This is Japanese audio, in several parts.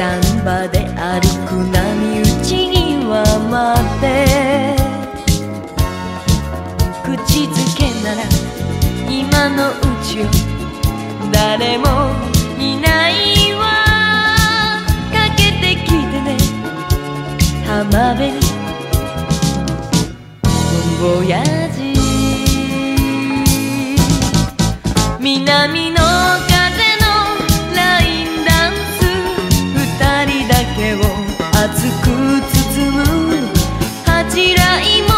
サンバで歩く波打ち際まで。口づけなら今のうちを誰もいないわ。かけてきてね。浜辺に。ぼやじ南の風の熱く包む。恥じらいも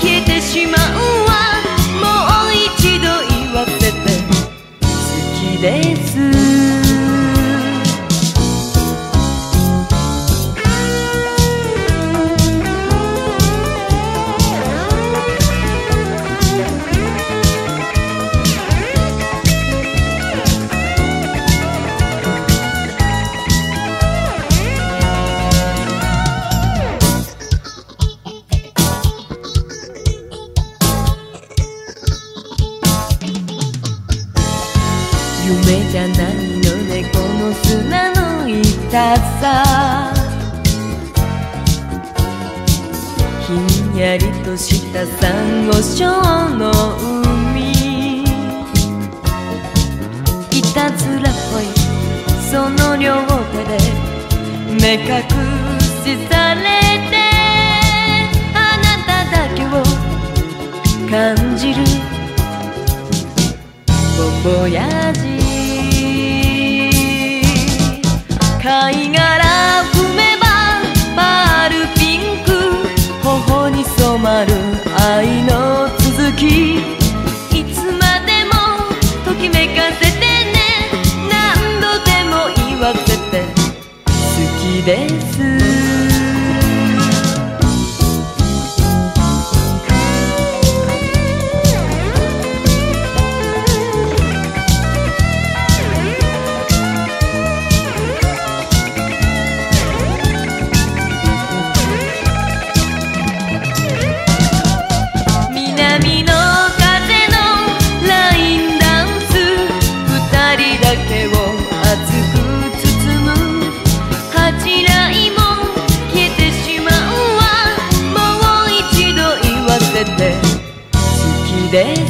消えてしまうわ。もう一度言わせて。好きです夢じゃないのねこの砂の痛さ。ひんやりとしたサンゴ礁の海。いたずらっぽいその両手で目隠しされてあなただけを感じる。ぼぼやじ染まる愛の続き。いつまでもときめかせてね。何度でも言わせて。好きです。です